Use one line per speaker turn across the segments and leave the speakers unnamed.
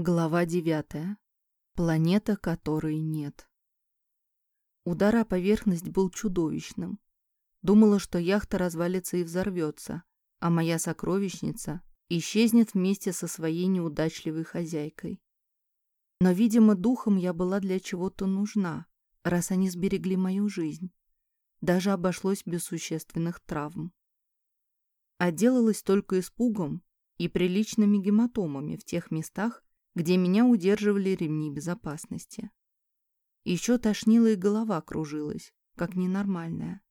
Глава девятая. Планета, которой нет. Удар о поверхность был чудовищным. Думала, что яхта развалится и взорвется, а моя сокровищница исчезнет вместе со своей неудачливой хозяйкой. Но, видимо, духом я была для чего-то нужна, раз они сберегли мою жизнь. Даже обошлось без существенных травм. Отделалась только испугом и приличными гематомами в тех местах, где меня удерживали ремни безопасности. Еще тошнила и голова кружилась, как ненормальная.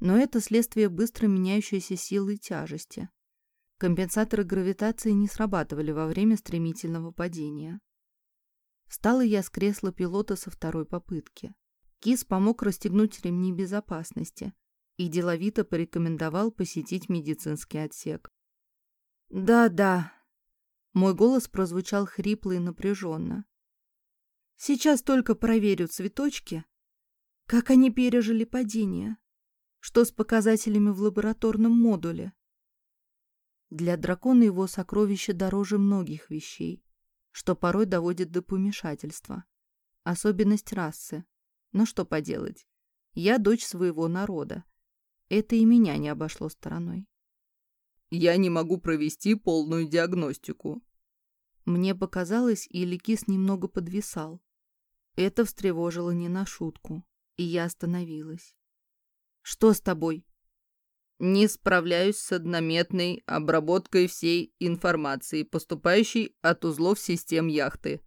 Но это следствие быстро меняющейся силы тяжести. Компенсаторы гравитации не срабатывали во время стремительного падения. Встала я с кресла пилота со второй попытки. Кис помог расстегнуть ремни безопасности и деловито порекомендовал посетить медицинский отсек. «Да-да», мой голос прозвучал хрипло и напряженно. Сейчас только проверю цветочки. Как они пережили падение? Что с показателями в лабораторном модуле? Для дракона его сокровище дороже многих вещей, что порой доводит до помешательства. Особенность расы. Но что поделать? Я дочь своего народа. Это и меня не обошло стороной.
Я не могу провести полную диагностику.
Мне показалось, и Ликис немного подвисал. Это встревожило не на шутку, и я остановилась. «Что с тобой?»
«Не справляюсь с однометной обработкой всей информации, поступающей от узлов систем яхты.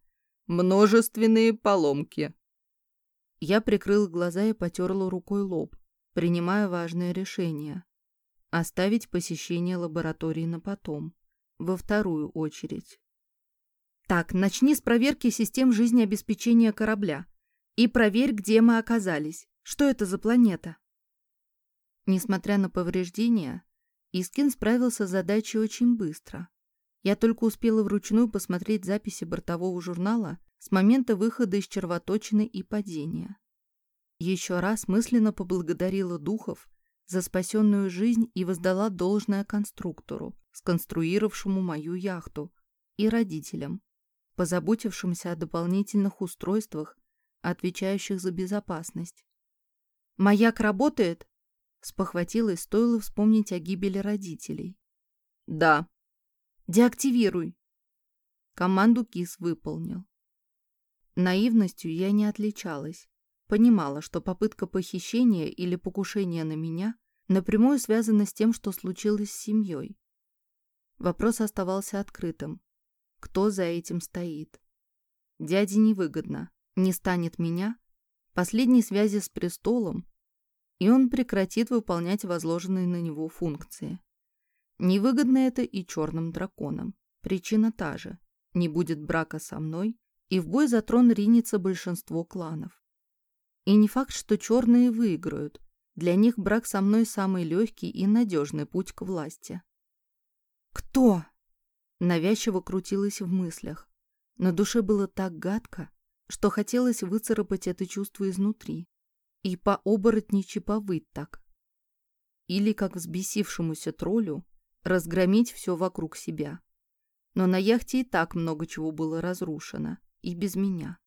Множественные поломки».
Я прикрыла глаза и потерла рукой лоб, принимая важное решение. Оставить посещение лаборатории на потом, во вторую очередь. Так, начни с проверки систем жизнеобеспечения корабля. И проверь, где мы оказались. Что это за планета? Несмотря на повреждения, Искин справился с задачей очень быстро. Я только успела вручную посмотреть записи бортового журнала с момента выхода из червоточины и падения. Еще раз мысленно поблагодарила духов за спасенную жизнь и воздала должное конструктору, сконструировавшему мою яхту, и родителям, позаботившимся о дополнительных устройствах, отвечающих за безопасность. «Маяк работает?» Спохватилась, стоило вспомнить о гибели родителей.
«Да».
«Деактивируй». Команду КИС выполнил. Наивностью я не отличалась. Понимала, что попытка похищения или покушения на меня напрямую связана с тем, что случилось с семьей. Вопрос оставался открытым кто за этим стоит. Дяде невыгодно, не станет меня, последней связи с престолом, и он прекратит выполнять возложенные на него функции. Невыгодно это и черным драконам. Причина та же. Не будет брака со мной, и в бой за трон ринется большинство кланов. И не факт, что черные выиграют. Для них брак со мной самый легкий и надежный путь к власти. «Кто?» Навязчиво крутилась в мыслях. На душе было так гадко, что хотелось выцарапать это чувство изнутри и по оборотничьи повыть так. Или, как взбесившемуся троллю, разгромить все вокруг себя. Но на яхте и так много чего было разрушено, и без меня.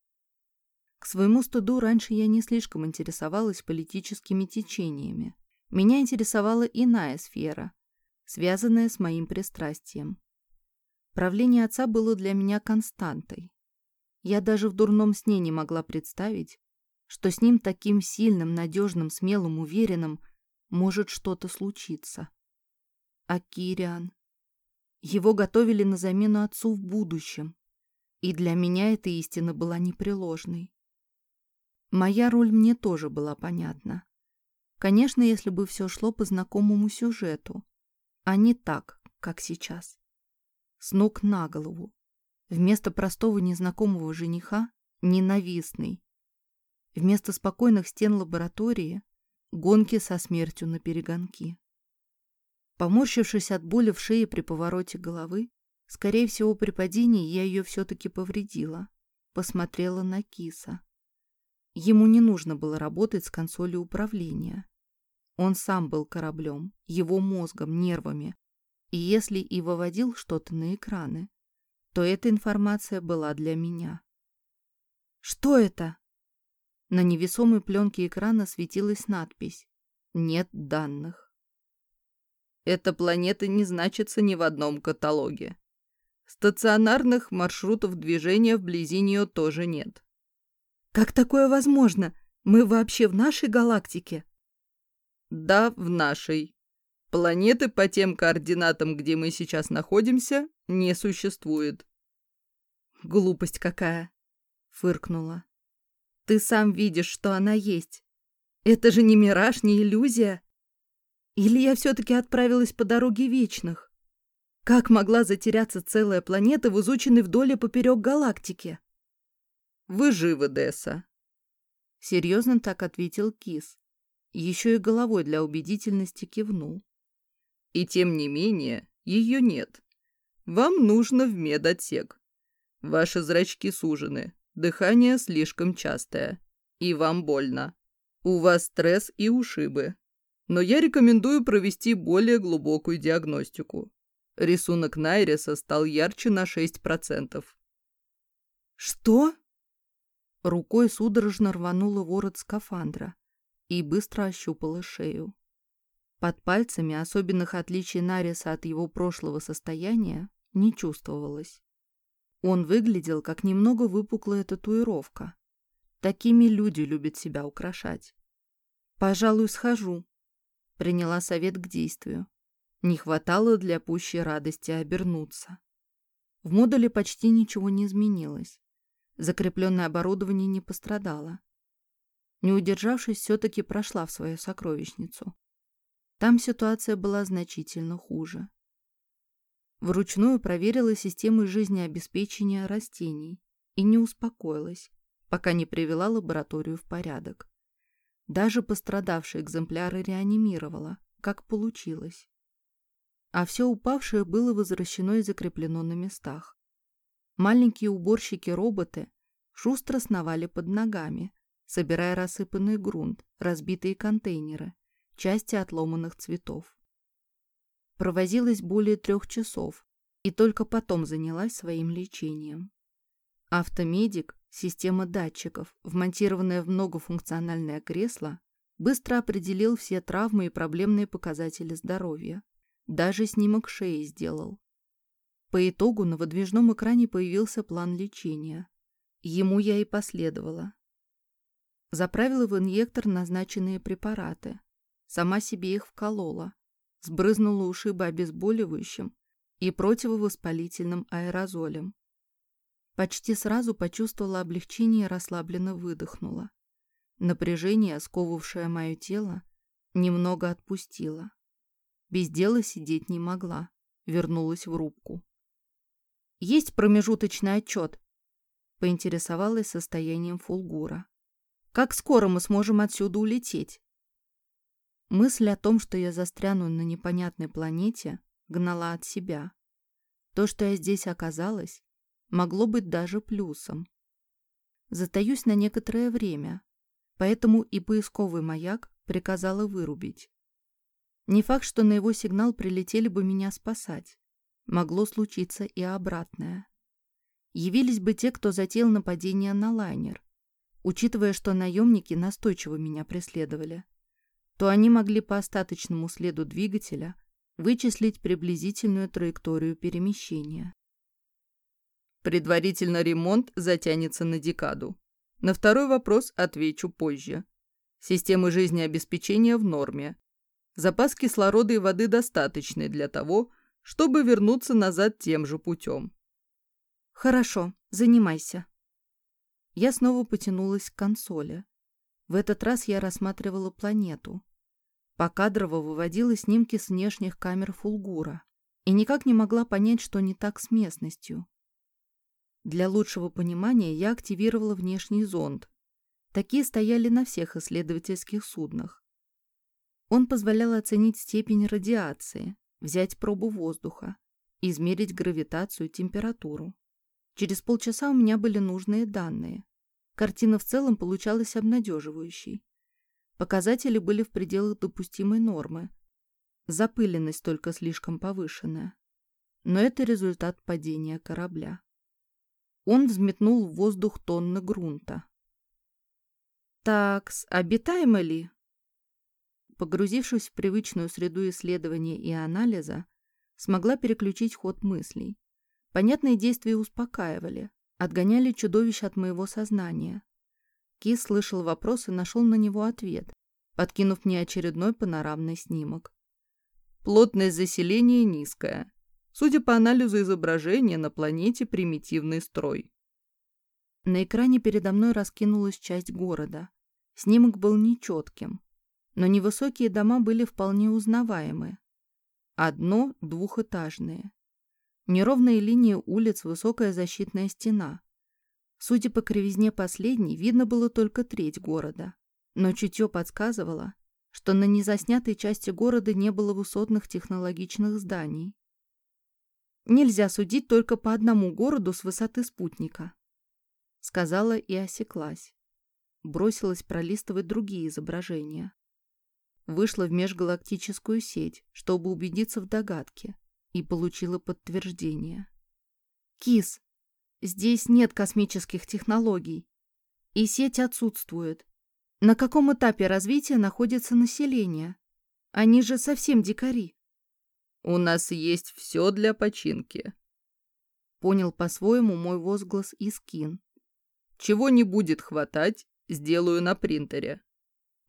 К своему стыду раньше я не слишком интересовалась политическими течениями. Меня интересовала иная сфера, связанная с моим пристрастием. Правление отца было для меня константой. Я даже в дурном сне не могла представить, что с ним таким сильным, надежным, смелым, уверенным может что-то случиться. А Кириан? Его готовили на замену отцу в будущем, и для меня эта истина была непреложной. Моя роль мне тоже была понятна. Конечно, если бы все шло по знакомому сюжету, а не так, как сейчас с ног на голову. Вместо простого незнакомого жениха – ненавистный. Вместо спокойных стен лаборатории – гонки со смертью на перегонки. Поморщившись от боли в шее при повороте головы, скорее всего, при падении я ее все-таки повредила, посмотрела на киса. Ему не нужно было работать с консолью управления. Он сам был кораблем, его мозгом, нервами, и если и выводил что-то на экраны, то эта информация была для меня. «Что это?» На невесомой пленке экрана светилась надпись «Нет данных».
Эта планета не значится ни в одном каталоге. Стационарных маршрутов движения вблизи нее тоже нет.
«Как такое возможно? Мы вообще в нашей галактике?»
«Да, в нашей. Планеты по тем координатам, где мы сейчас находимся, не существует».
«Глупость какая!» — фыркнула. «Ты сам видишь, что она есть. Это же не мираж, не иллюзия. Или я все-таки отправилась по дороге вечных? Как могла затеряться целая планета в изученной вдоль и поперек галактики?»
«Вы живы, Десса», —
серьезно так ответил Кис. Еще и головой для убедительности кивнул.
«И тем не менее, ее нет. Вам нужно в медотсек. Ваши зрачки сужены, дыхание слишком частое. И вам больно. У вас стресс и ушибы. Но я рекомендую провести более глубокую диагностику. Рисунок Найриса стал ярче на 6%.
«Что?» Рукой судорожно рванула ворот скафандра и быстро ощупала шею. Под пальцами особенных отличий Нариса от его прошлого состояния не чувствовалось. Он выглядел, как немного выпуклая татуировка. Такими люди любят себя украшать. «Пожалуй, схожу», — приняла совет к действию. Не хватало для пущей радости обернуться. В модуле почти ничего не изменилось. Закрепленное оборудование не пострадало. Не удержавшись, все-таки прошла в свою сокровищницу. Там ситуация была значительно хуже. Вручную проверила системы жизнеобеспечения растений и не успокоилась, пока не привела лабораторию в порядок. Даже пострадавшие экземпляры реанимировала, как получилось. А все упавшее было возвращено и закреплено на местах. Маленькие уборщики-роботы шустро сновали под ногами, собирая рассыпанный грунт, разбитые контейнеры, части отломанных цветов. Провозилась более трех часов и только потом занялась своим лечением. Автомедик, система датчиков, вмонтированная в многофункциональное кресло, быстро определил все травмы и проблемные показатели здоровья. Даже снимок шеи сделал. По итогу на выдвижном экране появился план лечения. Ему я и последовала. Заправила в инъектор назначенные препараты. Сама себе их вколола сбрызнула ушибы обезболивающим и противовоспалительным аэрозолем. Почти сразу почувствовала облегчение и расслабленно выдохнула. Напряжение, сковывавшее мое тело, немного отпустило. Без дела сидеть не могла. Вернулась в рубку. «Есть промежуточный отчет?» Поинтересовалась состоянием Фулгура. «Как скоро мы сможем отсюда улететь?» Мысль о том, что я застряну на непонятной планете, гнала от себя. То, что я здесь оказалась, могло быть даже плюсом. Затаюсь на некоторое время, поэтому и поисковый маяк приказала вырубить. Не факт, что на его сигнал прилетели бы меня спасать. Могло случиться и обратное. Явились бы те, кто затеял нападение на лайнер, учитывая, что наемники настойчиво меня преследовали то они могли по остаточному следу двигателя вычислить приблизительную траекторию перемещения.
Предварительно ремонт затянется на декаду. На второй вопрос отвечу позже. Системы жизнеобеспечения в норме. Запас кислорода и воды достаточный для того, чтобы вернуться назад тем же путем.
Хорошо, занимайся. Я снова потянулась к консоли. В этот раз я рассматривала планету. Покадрово выводила снимки с внешних камер Фулгура и никак не могла понять, что не так с местностью. Для лучшего понимания я активировала внешний зонд. Такие стояли на всех исследовательских суднах. Он позволял оценить степень радиации, взять пробу воздуха, измерить гравитацию и температуру. Через полчаса у меня были нужные данные. Картина в целом получалась обнадеживающей. Показатели были в пределах допустимой нормы. Запыленность только слишком повышенная. но это результат падения корабля. Он взметнул в воздух тонны грунта. «Такс, обитаемо ли?» Погрузившись в привычную среду исследования и анализа, смогла переключить ход мыслей. Понятные действия успокаивали, отгоняли чудовищ от моего сознания. Кис слышал вопрос и нашел на него ответ, подкинув мне очередной панорамный снимок.
Плотность заселения низкая. Судя по анализу изображения, на планете примитивный строй.
На экране передо мной раскинулась часть города. Снимок был нечетким, но невысокие дома были вполне узнаваемы. Одно – двухэтажные. Неровные линии улиц, высокая защитная стена. Судя по кривизне последней, видно было только треть города. Но чутье подсказывало, что на незаснятой части города не было высотных технологичных зданий. Нельзя судить только по одному городу с высоты спутника. Сказала и осеклась. Бросилась пролистывать другие изображения. Вышла в межгалактическую сеть, чтобы убедиться в догадке, и получила подтверждение. «Кис, здесь нет космических технологий, и сеть отсутствует. На каком этапе развития находится население? Они же совсем дикари».
У нас есть все для починки.
Понял по-своему мой возглас Искин.
Чего не будет хватать, сделаю на принтере.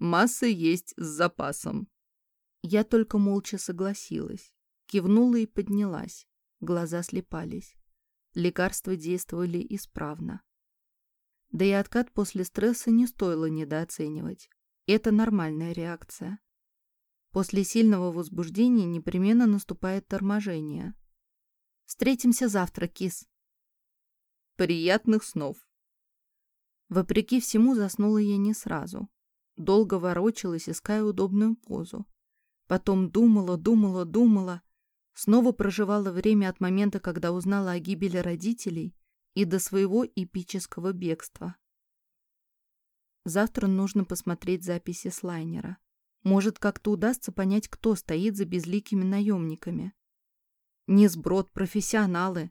Масса есть с запасом.
Я только молча согласилась. Кивнула и поднялась. Глаза слепались. Лекарства действовали исправно. Да и откат после стресса не стоило недооценивать. Это нормальная реакция. После сильного возбуждения непременно наступает торможение. Встретимся завтра, кис.
Приятных снов.
Вопреки всему заснула я не сразу. Долго ворочалась, иская удобную позу. Потом думала, думала, думала. Снова проживала время от момента, когда узнала о гибели родителей, и до своего эпического бегства. Завтра нужно посмотреть записи с лайнера. Может, как-то удастся понять, кто стоит за безликими наемниками. Не сброд, профессионалы.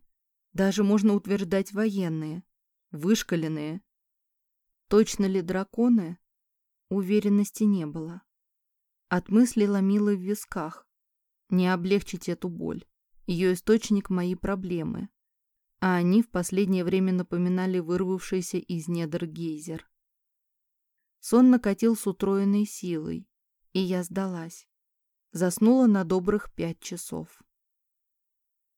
Даже можно утверждать военные. Вышкаленные. Точно ли драконы? Уверенности не было. От мысли ломило в висках. Не облегчить эту боль. Ее источник – мои проблемы. А они в последнее время напоминали вырвавшийся из недр гейзер. Сон накатил с утроенной силой и я сдалась. Заснула на добрых пять часов.